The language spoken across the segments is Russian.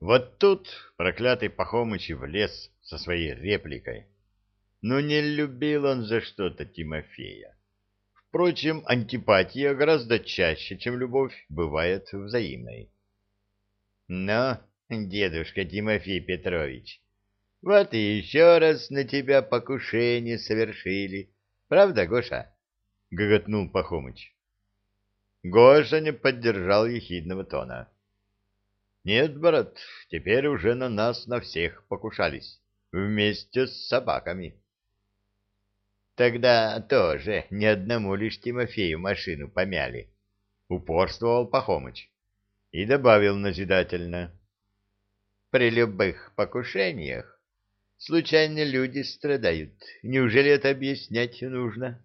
Вот тут проклятый Пахомыч и влез со своей репликой. Но не любил он за что-то Тимофея. Впрочем, антипатия гораздо чаще, чем любовь, бывает взаимной. Но, дедушка Тимофей Петрович, вот и еще раз на тебя покушение совершили. Правда, Гоша? — гоготнул Пахомыч. Гоша не поддержал ехидного тона. — Нет, брат, теперь уже на нас на всех покушались, вместе с собаками. — Тогда тоже ни одному лишь Тимофею машину помяли, — упорствовал Пахомыч и добавил назидательно. — При любых покушениях Случайно люди страдают. Неужели это объяснять нужно?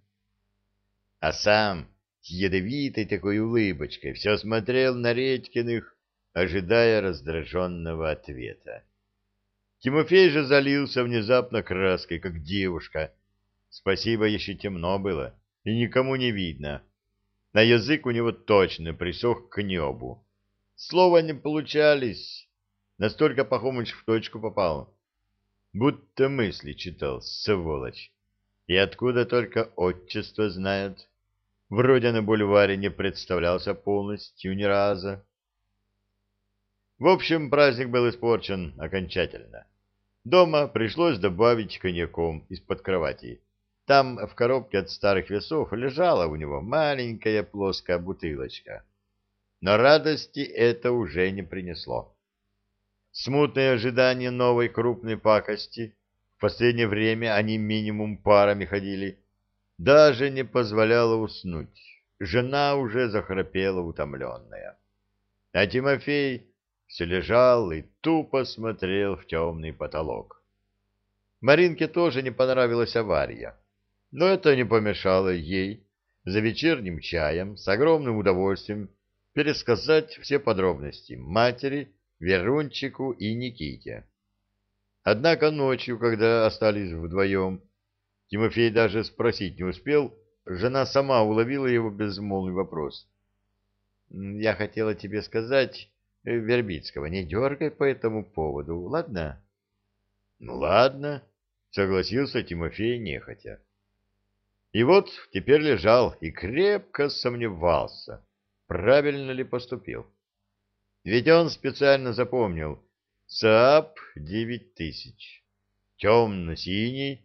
А сам с ядовитой такой улыбочкой все смотрел на Редькиных, ожидая раздраженного ответа. Тимофей же залился внезапно краской, как девушка. Спасибо, еще темно было, и никому не видно. На язык у него точно присох к небу. Слова не получались. Настолько Пахомыч в точку попал будто мысли читал, сволочь. И откуда только отчество знает. Вроде на бульваре не представлялся полностью ни разу. В общем, праздник был испорчен окончательно. Дома пришлось добавить коньяком из-под кровати. Там в коробке от старых весов лежала у него маленькая плоская бутылочка. Но радости это уже не принесло. Смутное ожидание новой крупной пакости, в последнее время они минимум парами ходили, даже не позволяло уснуть. Жена уже захрапела утомленная. А Тимофей все лежал и тупо смотрел в темный потолок. Маринке тоже не понравилась авария, но это не помешало ей за вечерним чаем с огромным удовольствием пересказать все подробности матери Верунчику и Никите. Однако ночью, когда остались вдвоем, Тимофей даже спросить не успел, жена сама уловила его безмолвный вопрос. — Я хотела тебе сказать, Вербицкого, не дергай по этому поводу, ладно? — Ну, ладно, — согласился Тимофей нехотя. И вот теперь лежал и крепко сомневался, правильно ли поступил. Ведь он специально запомнил Saab 9000, темно-синий,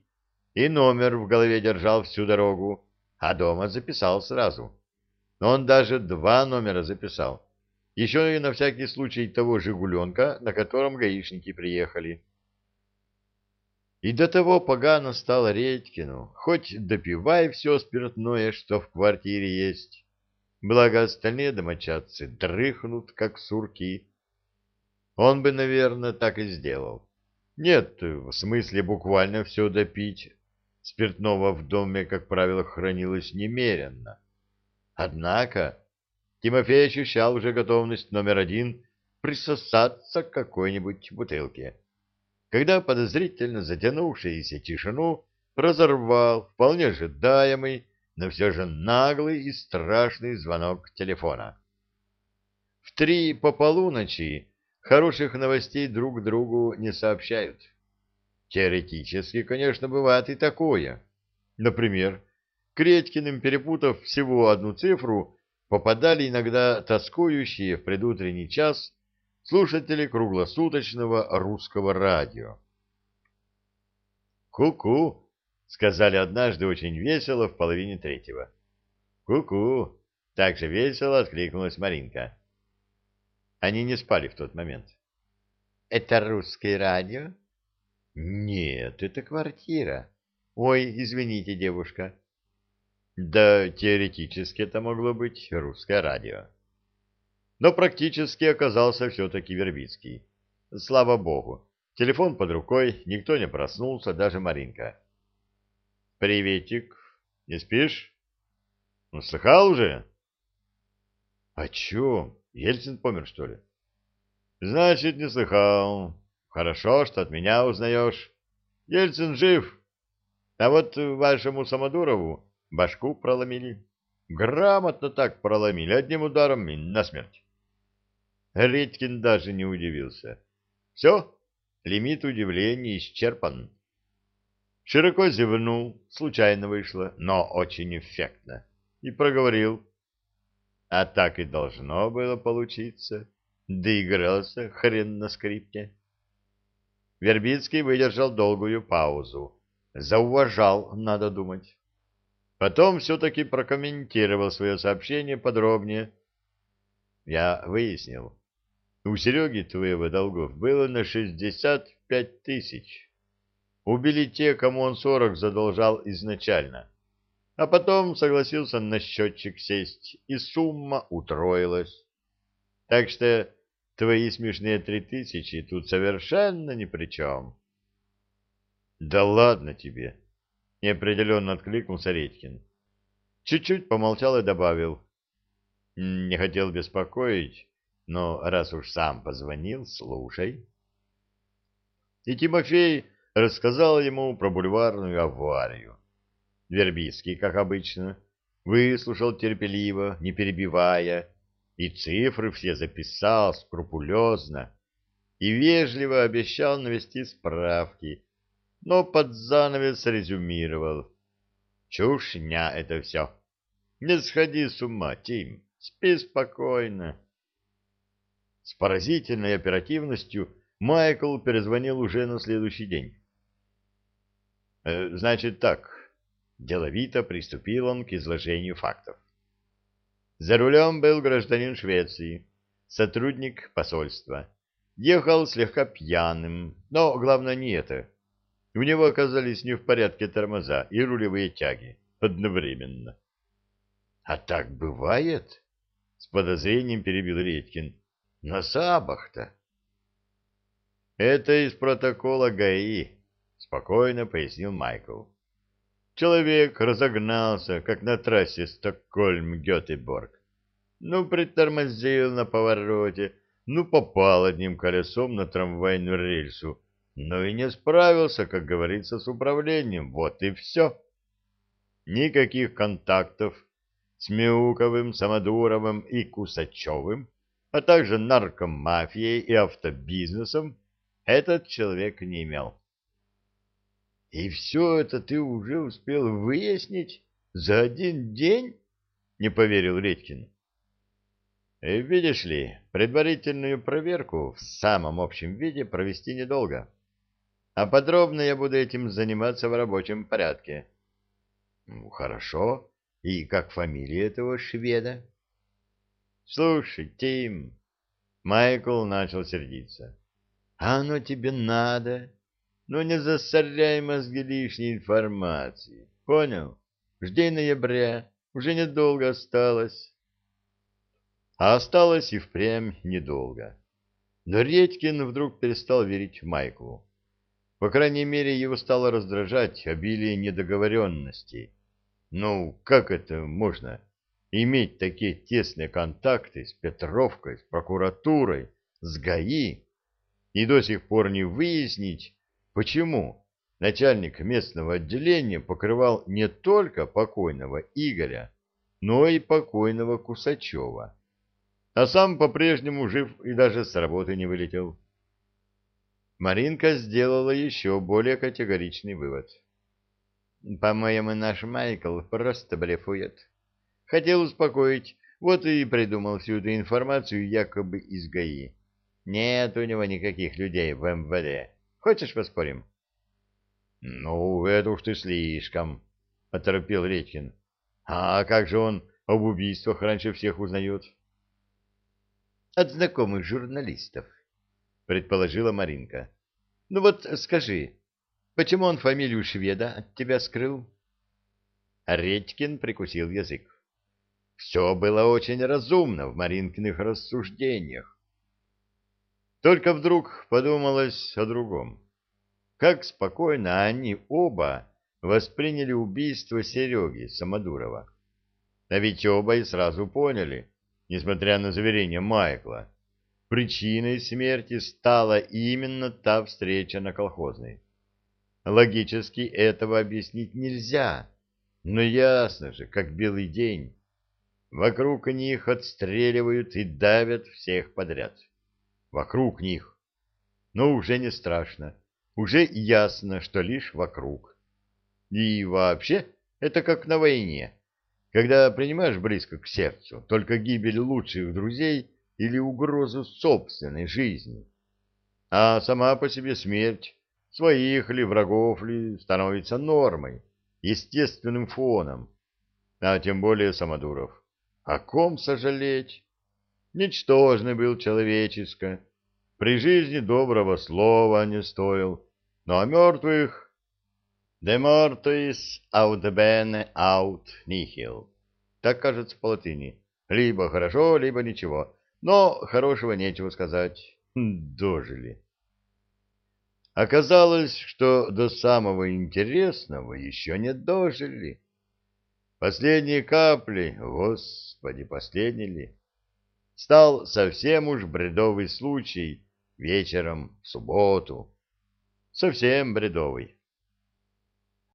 и номер в голове держал всю дорогу, а дома записал сразу. Он даже два номера записал, еще и на всякий случай того «Жигуленка», на котором гаишники приехали. И до того погано стало Редькину, хоть допивай все спиртное, что в квартире есть благо остальные домочадцы дрыхнут, как сурки. Он бы, наверное, так и сделал. Нет, в смысле буквально все допить. Спиртного в доме, как правило, хранилось немеренно. Однако Тимофей ощущал уже готовность номер один присосаться к какой-нибудь бутылке, когда подозрительно затянувшуюся тишину разорвал вполне ожидаемый но все же наглый и страшный звонок телефона. В три по полуночи хороших новостей друг другу не сообщают. Теоретически, конечно, бывает и такое. Например, к Редькиным, перепутав всего одну цифру, попадали иногда тоскующие в предутренний час слушатели круглосуточного русского радио. «Ку-ку!» — сказали однажды очень весело в половине третьего. «Ку-ку!» — так же весело откликнулась Маринка. Они не спали в тот момент. «Это русское радио?» «Нет, это квартира. Ой, извините, девушка». Да, теоретически это могло быть русское радио. Но практически оказался все-таки Вербицкий. Слава богу, телефон под рукой, никто не проснулся, даже Маринка. Приветик. Не спишь? Ну, слыхал уже? О чем? Ельцин помер, что ли? Значит, не слыхал. Хорошо, что от меня узнаешь. Ельцин жив. А вот вашему Самодурову башку проломили. Грамотно так проломили, одним ударом насмерть. Редькин даже не удивился. Все, лимит удивления исчерпан. Широко зевнул, случайно вышло, но очень эффектно, и проговорил. А так и должно было получиться. Доигрался хрен на скрипке. Вербицкий выдержал долгую паузу. Зауважал, надо думать. Потом все-таки прокомментировал свое сообщение подробнее. Я выяснил. У Сереги твоего долгов было на шестьдесят пять тысяч. Убили те, кому он сорок задолжал изначально. А потом согласился на счетчик сесть, и сумма утроилась. Так что твои смешные три тысячи тут совершенно ни при чем. — Да ладно тебе! — неопределенно откликнулся Редькин. Чуть-чуть помолчал и добавил. — Не хотел беспокоить, но раз уж сам позвонил, слушай. И Тимофей рассказал ему про бульварную аварию. Вербицкий, как обычно, выслушал терпеливо, не перебивая, и цифры все записал скрупулезно и вежливо обещал навести справки, но под занавес резюмировал. Чушня это все. Не сходи с ума, Тим, спи спокойно. С поразительной оперативностью Майкл перезвонил уже на следующий день. «Э, «Значит так», — деловито приступил он к изложению фактов. За рулем был гражданин Швеции, сотрудник посольства. Ехал слегка пьяным, но главное не это. У него оказались не в порядке тормоза и рулевые тяги одновременно. — А так бывает? — с подозрением перебил Редькин. — На Сабах-то. — Это из протокола ГАИ, — спокойно пояснил Майкл. Человек разогнался, как на трассе Стокгольм-Гетеборг. Ну, притормозил на повороте, ну, попал одним колесом на трамвайную рельсу, но и не справился, как говорится, с управлением. Вот и все. Никаких контактов с Мяуковым, Самодуровым и Кусачевым, а также наркомафией и автобизнесом этот человек не имел. — И все это ты уже успел выяснить за один день? — не поверил Редькин. Э, — Видишь ли, предварительную проверку в самом общем виде провести недолго. А подробно я буду этим заниматься в рабочем порядке. — Ну, хорошо. И как фамилия этого шведа? — Слушай, Тим... Майкл начал сердиться. — А оно тебе надо? Ну, не засоряй мозги лишней информации. Понял? Жди ноября. Уже недолго осталось. А осталось и впрямь недолго. Но Редькин вдруг перестал верить Майклу. По крайней мере, его стало раздражать обилие недоговоренностей. Ну, как это можно иметь такие тесные контакты с Петровкой, с прокуратурой, с ГАИ и до сих пор не выяснить, Почему начальник местного отделения покрывал не только покойного Игоря, но и покойного Кусачева, а сам по-прежнему жив и даже с работы не вылетел? Маринка сделала еще более категоричный вывод. По-моему, наш Майкл просто блефует. Хотел успокоить, вот и придумал всю эту информацию якобы из ГАИ. Нет у него никаких людей в МВД. Хочешь поспорим? — Ну, это уж ты слишком, — оторопел Редькин. — А как же он об убийствах раньше всех узнает? — От знакомых журналистов, — предположила Маринка. — Ну вот скажи, почему он фамилию шведа от тебя скрыл? Редькин прикусил язык. Все было очень разумно в Маринкиных рассуждениях. Только вдруг подумалось о другом. Как спокойно они оба восприняли убийство Сереги Самодурова. А ведь оба и сразу поняли, несмотря на заверение Майкла, причиной смерти стала именно та встреча на колхозной. Логически этого объяснить нельзя, но ясно же, как белый день. Вокруг них отстреливают и давят всех подряд вокруг них. но уже не страшно. Уже ясно, что лишь вокруг. И вообще, это как на войне, когда принимаешь близко к сердцу только гибель лучших друзей или угрозу собственной жизни. А сама по себе смерть, своих ли, врагов ли, становится нормой, естественным фоном, а тем более Самодуров. О ком сожалеть? Ничтожный был человеческо, при жизни доброго слова не стоил, но о мертвых... De mortuis aut bene aut nihil. Так кажется по латыни. Либо хорошо, либо ничего. Но хорошего нечего сказать. Дожили. Оказалось, что до самого интересного еще не дожили. Последние капли, господи, последние ли, стал совсем уж бредовый случай вечером в субботу. Совсем бредовый.